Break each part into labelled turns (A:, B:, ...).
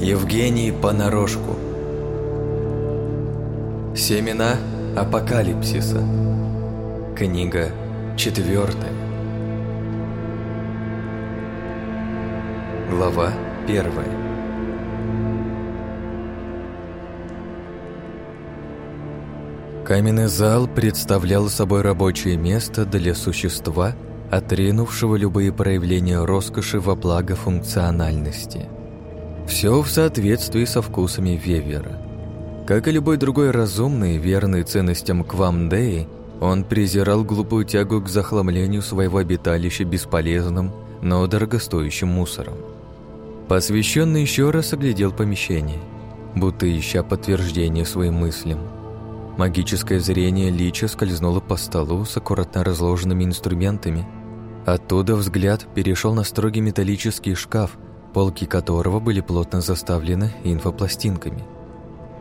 A: Евгений Понарошку Семена апокалипсиса. Книга четвертая. Глава первая. Каменный зал представлял собой рабочее место для существа, отринувшего любые проявления роскоши во благо функциональности. Все в соответствии со вкусами Вевера. Как и любой другой разумный, верный ценностям Квамдеи, он презирал глупую тягу к захламлению своего обиталища бесполезным, но дорогостоящим мусором. Посвященный еще раз оглядел помещение, будто ища подтверждение своим мыслям. Магическое зрение Лича скользнуло по столу с аккуратно разложенными инструментами. Оттуда взгляд перешел на строгий металлический шкаф, полки которого были плотно заставлены инфопластинками.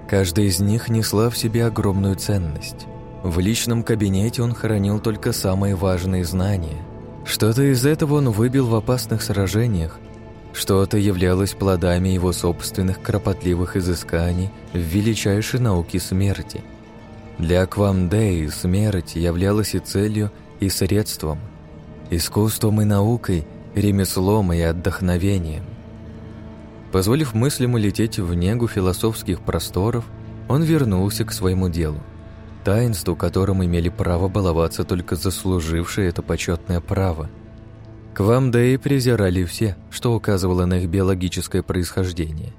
A: Каждая из них несла в себе огромную ценность. В личном кабинете он хранил только самые важные знания. Что-то из этого он выбил в опасных сражениях, что-то являлось плодами его собственных кропотливых изысканий в величайшей науке смерти. Для Квамдеи смерть являлась и целью, и средством, искусством и наукой, ремеслом и отдохновением. Позволив мыслям улететь в негу философских просторов, он вернулся к своему делу, таинству, которым имели право баловаться только заслужившие это почетное право. К вам да и презирали все, что указывало на их биологическое происхождение.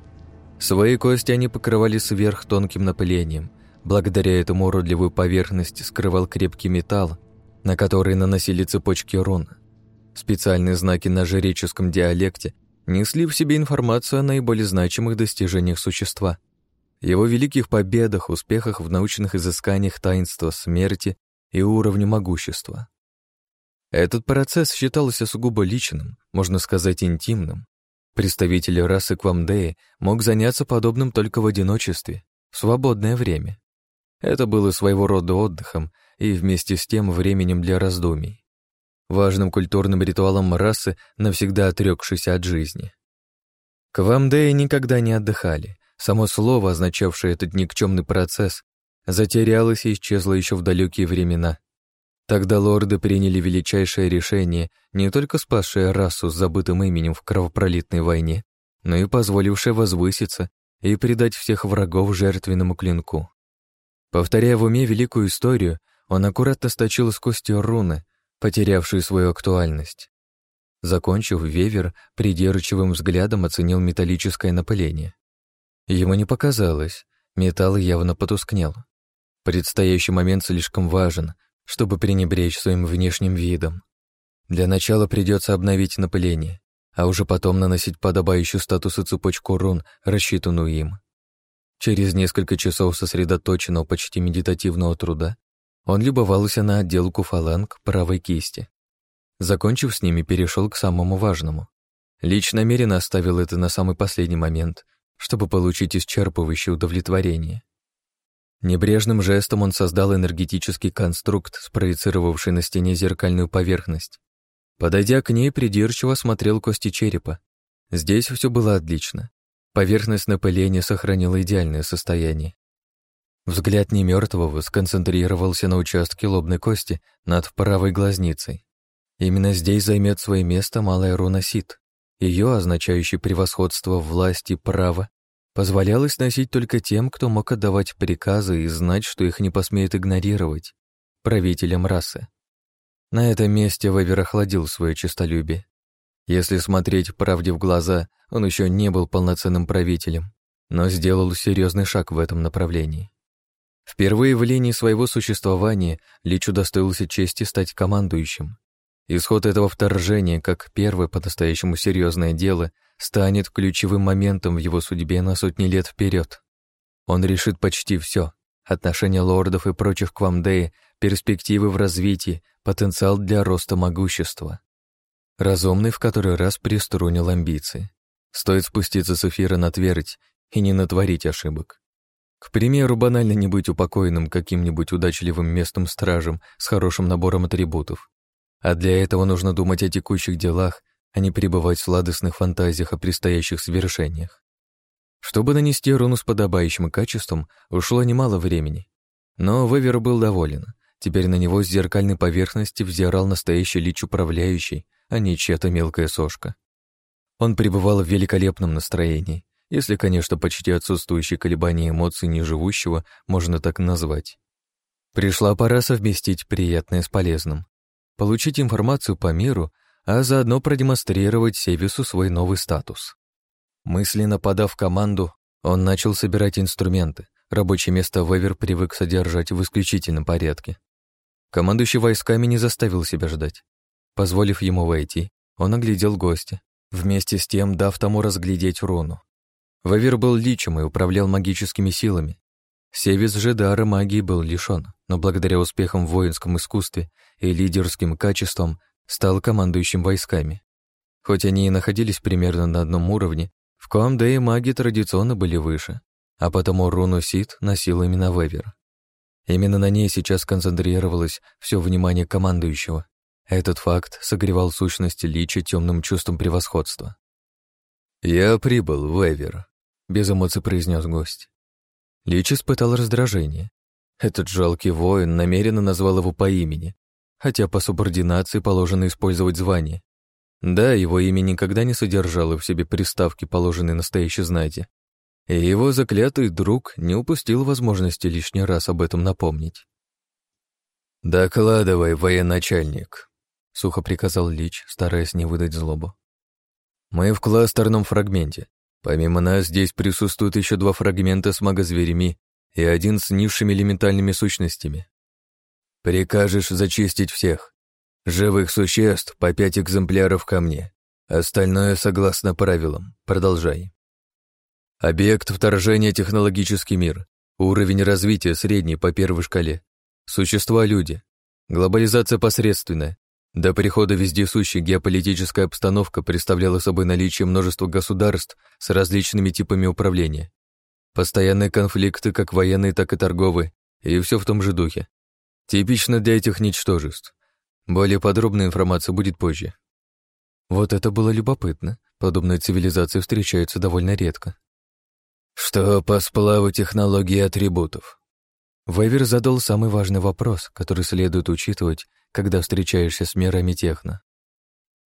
A: Свои кости они покрывали сверхтонким напылением, благодаря этому уродливую поверхность скрывал крепкий металл, на который наносили цепочки рун. Специальные знаки на жреческом диалекте несли в себе информацию о наиболее значимых достижениях существа, его великих победах, успехах в научных изысканиях таинства смерти и уровне могущества. Этот процесс считался сугубо личным, можно сказать, интимным. Представитель расы Квамдеи мог заняться подобным только в одиночестве, в свободное время. Это было своего рода отдыхом и вместе с тем временем для раздумий важным культурным ритуалом расы, навсегда отрекшейся от жизни. Квамдеи никогда не отдыхали. Само слово, означавшее этот никчемный процесс, затерялось и исчезло еще в далекие времена. Тогда лорды приняли величайшее решение, не только спасшее расу с забытым именем в кровопролитной войне, но и позволившее возвыситься и предать всех врагов жертвенному клинку. Повторяя в уме великую историю, он аккуратно сточил с кости руны, потерявшую свою актуальность. Закончив, Вевер придирчивым взглядом оценил металлическое напыление. Ему не показалось, металл явно потускнел. Предстоящий момент слишком важен, чтобы пренебречь своим внешним видом. Для начала придется обновить напыление, а уже потом наносить подобающую статусу цепочку рун, рассчитанную им. Через несколько часов сосредоточенного почти медитативного труда он любовался на отделку фаланг правой кисти. Закончив с ними, перешел к самому важному. Лично намеренно оставил это на самый последний момент, чтобы получить исчерпывающее удовлетворение. Небрежным жестом он создал энергетический конструкт, спроецировавший на стене зеркальную поверхность. Подойдя к ней, придирчиво смотрел кости черепа. Здесь все было отлично. Поверхность напыления сохранила идеальное состояние. Взгляд немертвого сконцентрировался на участке лобной кости над правой глазницей. Именно здесь займет свое место малая руна Сит. Ее, означающее превосходство власти права, позволялось носить только тем, кто мог отдавать приказы и знать, что их не посмеет игнорировать, правителям расы. На этом месте Вавер охладил свое честолюбие. Если смотреть правде в глаза, он еще не был полноценным правителем, но сделал серьезный шаг в этом направлении. Впервые в линии своего существования Лич удостоился чести стать командующим. Исход этого вторжения, как первое по-настоящему серьезное дело, станет ключевым моментом в его судьбе на сотни лет вперед. Он решит почти все: отношения лордов и прочих квамдеи, перспективы в развитии, потенциал для роста могущества. Разумный в который раз приструнил амбиции. Стоит спуститься с эфира на твердь и не натворить ошибок. К примеру, банально не быть упокоенным каким-нибудь удачливым местным стражем с хорошим набором атрибутов. А для этого нужно думать о текущих делах, а не пребывать в сладостных фантазиях о предстоящих свершениях. Чтобы нанести руну с подобающим качеством, ушло немало времени. Но Вевер был доволен. Теперь на него с зеркальной поверхности взирал настоящий лич управляющий, а не чья-то мелкая сошка. Он пребывал в великолепном настроении, если, конечно, почти отсутствующие колебания эмоций неживущего можно так назвать. Пришла пора совместить приятное с полезным, получить информацию по миру, а заодно продемонстрировать Севису свой новый статус. Мысленно подав команду, он начал собирать инструменты. Рабочее место Вевер привык содержать в исключительном порядке. Командующий войсками не заставил себя ждать. Позволив ему войти, он оглядел гостя, вместе с тем дав тому разглядеть руну. Вавир был личем и управлял магическими силами. Севис же дара магии был лишён, но благодаря успехам в воинском искусстве и лидерским качествам стал командующим войсками. Хоть они и находились примерно на одном уровне, в Куамде маги традиционно были выше, а потому руну Сид носил именно Вевер. Именно на ней сейчас концентрировалось все внимание командующего. Этот факт согревал сущность Лича темным чувством превосходства. «Я прибыл, Вевер», — без эмоций произнес гость. Лич испытал раздражение. Этот жалкий воин намеренно назвал его по имени, хотя по субординации положено использовать звание. Да, его имя никогда не содержало в себе приставки, положенной настоящей знати. И его заклятый друг не упустил возможности лишний раз об этом напомнить. «Докладывай, военачальник», — сухо приказал Лич, стараясь не выдать злобу. «Мы в кластерном фрагменте. Помимо нас здесь присутствуют еще два фрагмента с магозверями и один с низшими элементальными сущностями. Прикажешь зачистить всех. Живых существ по пять экземпляров ко мне. Остальное согласно правилам. Продолжай. Объект вторжения — технологический мир. Уровень развития средний по первой шкале. Существа — люди. Глобализация посредственная. До прихода вездесущей геополитическая обстановка представляла собой наличие множества государств с различными типами управления. Постоянные конфликты, как военные, так и торговые, и все в том же духе. Типично для этих ничтожеств. Более подробная информация будет позже. Вот это было любопытно. Подобные цивилизации встречаются довольно редко. Что по сплаву технологии атрибутов? Вейвер задал самый важный вопрос, который следует учитывать, когда встречаешься с мирами техно.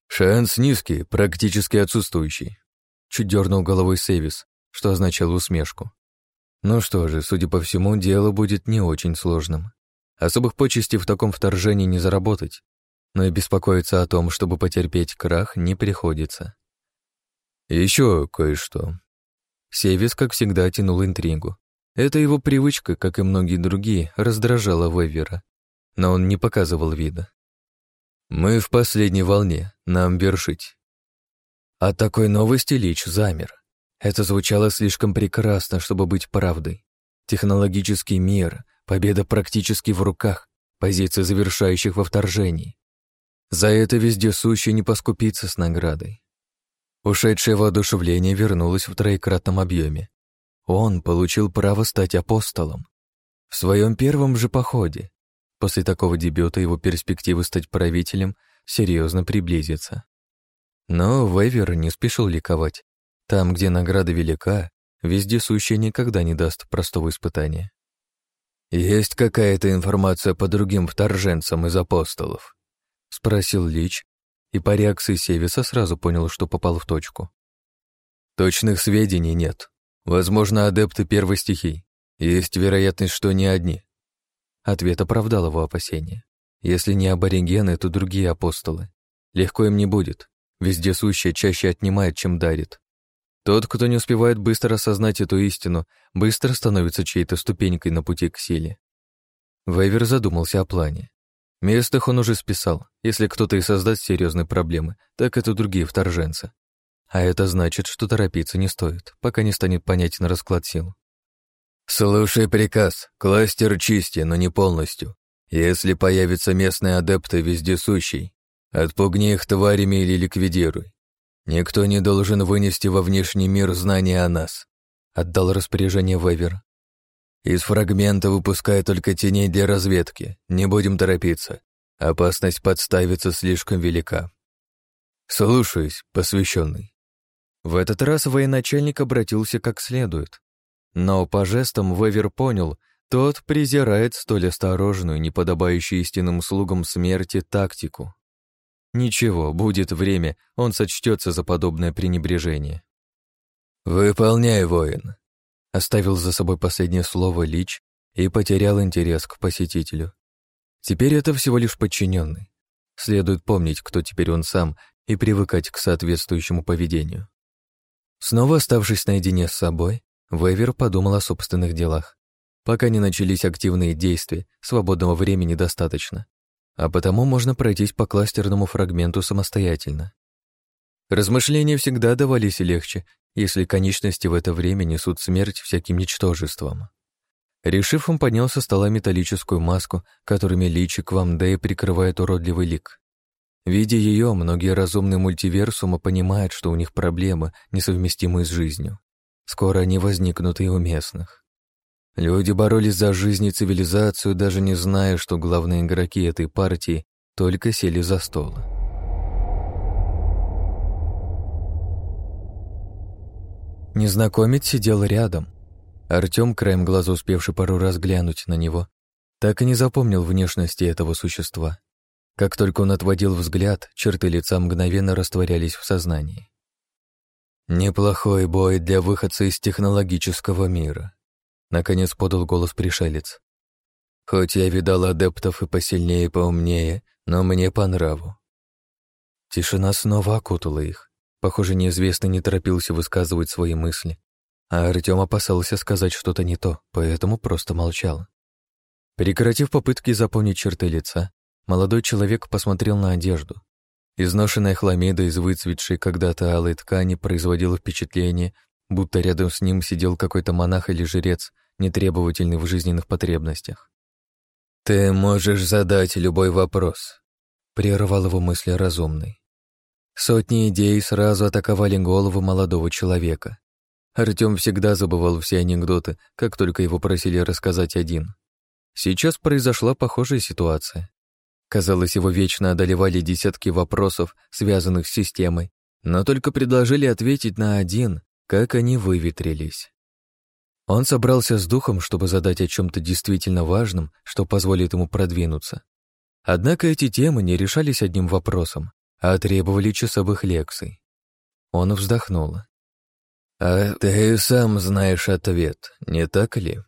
A: «Шанс низкий, практически отсутствующий», — чуть дернул головой Севис, что означало усмешку. Ну что же, судя по всему, дело будет не очень сложным. Особых почестей в таком вторжении не заработать, но и беспокоиться о том, чтобы потерпеть крах, не приходится. Еще кое-что. Севис, как всегда, тянул интригу. Это его привычка, как и многие другие, раздражала Вевера, но он не показывал вида. «Мы в последней волне, нам вершить». От такой новости Лич замер. Это звучало слишком прекрасно, чтобы быть правдой. Технологический мир, победа практически в руках, позиция завершающих во вторжении. За это вездесуще не поскупиться с наградой. Ушедшее воодушевление вернулось в троекратном объеме. Он получил право стать апостолом. В своем первом же походе. После такого дебюта его перспективы стать правителем серьезно приблизятся. Но Вейвер не спешил ликовать. Там, где награда велика, вездесущий никогда не даст простого испытания. «Есть какая-то информация по другим вторженцам из апостолов?» — спросил Лич, и по реакции Севиса сразу понял, что попал в точку. «Точных сведений нет. Возможно, адепты первой стихии. Есть вероятность, что не одни. Ответ оправдал его опасения. Если не аборигены, то другие апостолы. Легко им не будет. Везде сущее чаще отнимает, чем дарит. Тот, кто не успевает быстро осознать эту истину, быстро становится чьей-то ступенькой на пути к силе. Вейвер задумался о плане. Местных он уже списал. Если кто-то и создаст серьезные проблемы, так это другие вторженцы. А это значит, что торопиться не стоит, пока не станет понятен расклад сил. «Слушай приказ. Кластер чисти, но не полностью. Если появятся местные адепты вездесущий, отпугни их тварями или ликвидируй. Никто не должен вынести во внешний мир знания о нас», — отдал распоряжение Вевер. «Из фрагмента выпускай только теней для разведки. Не будем торопиться. Опасность подставиться слишком велика». «Слушаюсь, посвященный». В этот раз военачальник обратился как следует. Но по жестам Вевер понял, тот презирает столь осторожную, неподобающую истинным слугам смерти тактику. Ничего, будет время, он сочтется за подобное пренебрежение. «Выполняй, воин», — оставил за собой последнее слово Лич и потерял интерес к посетителю. Теперь это всего лишь подчиненный. Следует помнить, кто теперь он сам, и привыкать к соответствующему поведению. Снова оставшись наедине с собой, Вейвер подумал о собственных делах. Пока не начались активные действия, свободного времени достаточно. А потому можно пройтись по кластерному фрагменту самостоятельно. Размышления всегда давались легче, если конечности в это время несут смерть всяким ничтожеством. Решив, он поднял со стола металлическую маску, которыми личик Вамдея прикрывает уродливый лик. Видя ее, многие разумные мультиверсума понимают, что у них проблемы, несовместимые с жизнью. Скоро они возникнут и у местных. Люди боролись за жизнь и цивилизацию, даже не зная, что главные игроки этой партии только сели за стол. Незнакомец сидел рядом. Артём, краем глаза успевший пару раз глянуть на него, так и не запомнил внешности этого существа. Как только он отводил взгляд, черты лица мгновенно растворялись в сознании. «Неплохой бой для выходца из технологического мира», Наконец подал голос пришелец. Хоть я видал адептов и посильнее, и поумнее, но мне по нраву. Тишина снова окутала их. Похоже, неизвестный не торопился высказывать свои мысли. А Артем опасался сказать что-то не то, поэтому просто молчал. Прекратив попытки запомнить черты лица, молодой человек посмотрел на одежду. Изношенная хламида из выцветшей когда-то алой ткани производила впечатление, будто рядом с ним сидел какой-то монах или жрец, нетребовательный в жизненных потребностях. «Ты можешь задать любой вопрос», — прервал его мысли разумный. Сотни идей сразу атаковали голову молодого человека. Артем всегда забывал все анекдоты, как только его просили рассказать один. Сейчас произошла похожая ситуация. Казалось, его вечно одолевали десятки вопросов, связанных с системой, но только предложили ответить на один, как они выветрились. Он собрался с духом, чтобы задать о чем-то действительно важном, что позволит ему продвинуться. Однако эти темы не решались одним вопросом, а требовали часовых лекций. Он вздохнул. «А ты сам знаешь ответ, не так ли?»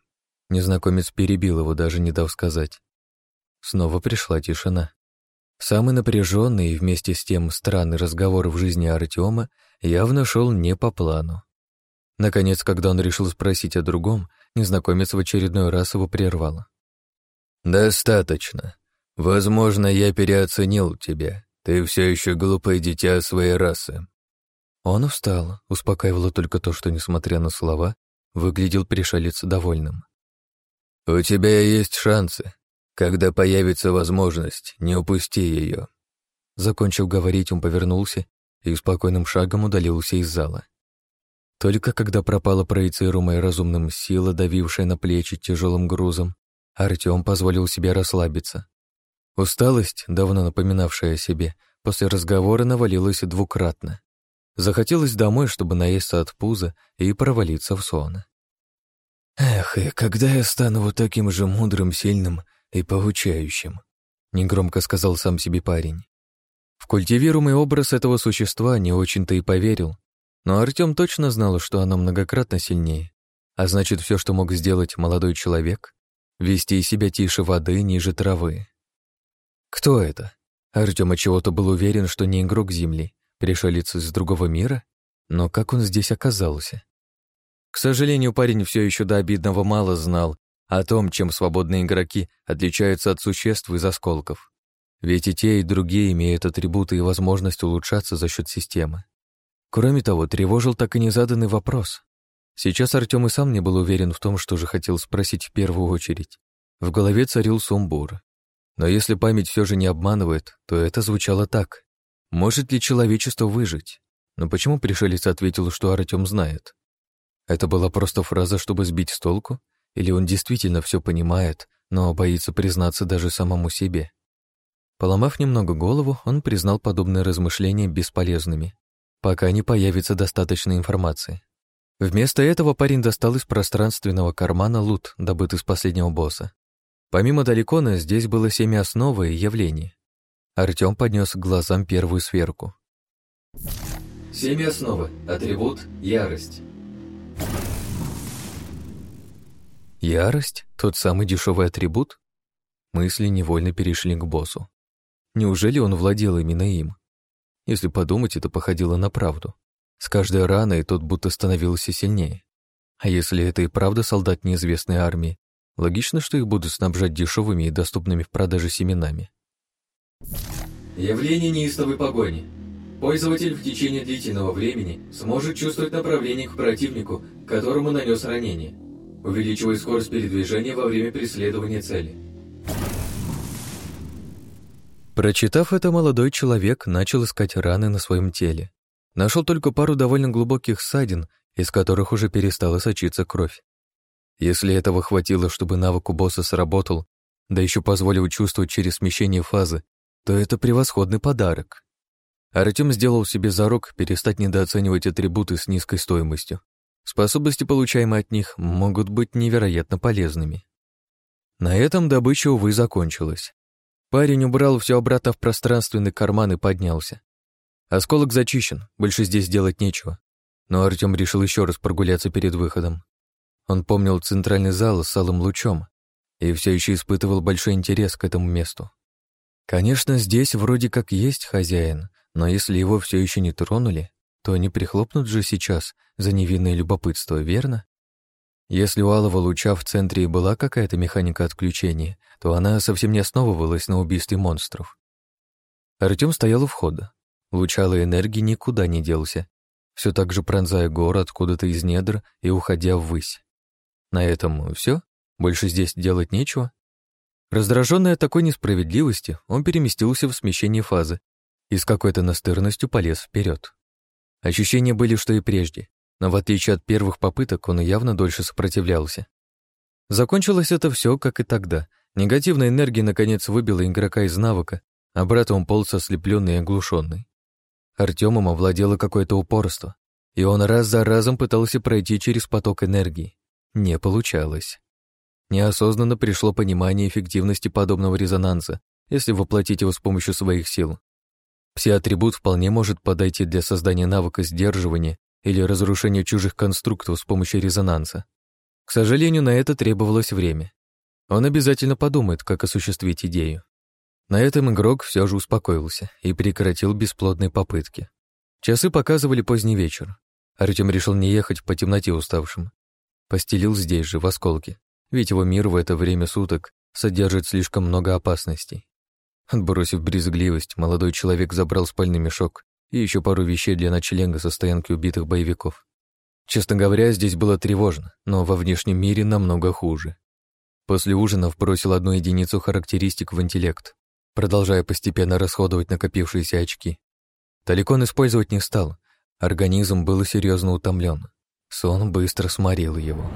A: Незнакомец перебил его, даже не дав сказать. Снова пришла тишина. Самый напряженный и вместе с тем странный разговор в жизни Артема явно шел не по плану. Наконец, когда он решил спросить о другом, незнакомец в очередной раз его прервал. «Достаточно. Возможно, я переоценил тебя. Ты все еще глупое дитя своей расы». Он устал, успокаивало только то, что, несмотря на слова, выглядел пришелец довольным. «У тебя есть шансы. Когда появится возможность, не упусти ее». Закончив говорить, он повернулся и спокойным шагом удалился из зала. Только когда пропала проецируемая разумным сила, давившая на плечи тяжелым грузом, Артем позволил себе расслабиться. Усталость, давно напоминавшая о себе, после разговора навалилась двукратно. Захотелось домой, чтобы наесться от пуза и провалиться в сон. «Эх, и когда я стану вот таким же мудрым, сильным и получающим?» — негромко сказал сам себе парень. В культивируемый образ этого существа не очень-то и поверил, но Артем точно знал, что она многократно сильнее. А значит, все, что мог сделать молодой человек, вести себя тише воды, ниже травы. Кто это? Артем от чего-то был уверен, что не игрок Земли, пришелец из другого мира, но как он здесь оказался? К сожалению, парень все еще до обидного мало знал о том, чем свободные игроки отличаются от существ из осколков. Ведь и те, и другие имеют атрибуты и возможность улучшаться за счет системы. Кроме того, тревожил так и незаданный вопрос. Сейчас Артем и сам не был уверен в том, что же хотел спросить в первую очередь. В голове царил сумбур. Но если память все же не обманывает, то это звучало так. Может ли человечество выжить? Но почему пришелец ответил, что Артем знает? Это была просто фраза, чтобы сбить с толку? Или он действительно все понимает, но боится признаться даже самому себе? Поломав немного голову, он признал подобные размышления бесполезными пока не появится достаточной информации. Вместо этого парень достал из пространственного кармана лут, добытый с последнего босса. Помимо Далекона, здесь было семя основы и явлений. Артём поднес к глазам первую сверку. Семя основы. Атрибут — ярость. Ярость? Тот самый дешевый атрибут? Мысли невольно перешли к боссу. Неужели он владел именно им? Если подумать, это походило на правду. С каждой раной тот будто становился сильнее. А если это и правда солдат неизвестной армии, логично, что их будут снабжать дешевыми и доступными в продаже семенами. Явление неистовой погони. Пользователь в течение длительного времени сможет чувствовать направление к противнику, которому нанес ранение, увеличивая скорость передвижения во время преследования цели. Прочитав это, молодой человек начал искать раны на своем теле. Нашел только пару довольно глубоких ссадин, из которых уже перестала сочиться кровь. Если этого хватило, чтобы навык у босса сработал, да еще позволил чувствовать через смещение фазы, то это превосходный подарок. Артем сделал себе зарок перестать недооценивать атрибуты с низкой стоимостью. Способности, получаемые от них, могут быть невероятно полезными. На этом добыча, увы, закончилась. Парень убрал все обратно в пространственный карман и поднялся. Осколок зачищен, больше здесь делать нечего. Но Артем решил еще раз прогуляться перед выходом. Он помнил центральный зал с алым лучом и все еще испытывал большой интерес к этому месту. Конечно, здесь вроде как есть хозяин, но если его все еще не тронули, то не прихлопнут же сейчас за невинное любопытство, верно? Если у алого луча в центре и была какая-то механика отключения, то она совсем не основывалась на убийстве монстров. Артем стоял у входа, Луч алой энергии никуда не делся, все так же пронзая город куда-то из недр и уходя ввысь. На этом все? Больше здесь делать нечего? Раздраженный от такой несправедливости, он переместился в смещение фазы и с какой-то настырностью полез вперед. Ощущения были, что и прежде, но в отличие от первых попыток он явно дольше сопротивлялся. Закончилось это все, как и тогда. Негативная энергия наконец выбила игрока из навыка, а брат он полз ослепленный и оглушенный. Артемом овладело какое-то упорство, и он раз за разом пытался пройти через поток энергии. Не получалось. Неосознанно пришло понимание эффективности подобного резонанса, если воплотить его с помощью своих сил. Пси-атрибут вполне может подойти для создания навыка сдерживания или разрушения чужих конструктов с помощью резонанса. К сожалению, на это требовалось время. Он обязательно подумает, как осуществить идею. На этом игрок все же успокоился и прекратил бесплодные попытки. Часы показывали поздний вечер. Артем решил не ехать по темноте уставшим. Постелил здесь же, в осколке, ведь его мир в это время суток содержит слишком много опасностей. Отбросив брезгливость, молодой человек забрал спальный мешок и еще пару вещей для ночлега со стоянки убитых боевиков. Честно говоря, здесь было тревожно, но во внешнем мире намного хуже. После ужина вбросил одну единицу характеристик в интеллект, продолжая постепенно расходовать накопившиеся очки. Таликон использовать не стал, организм был серьезно утомлен. Сон быстро сморил его.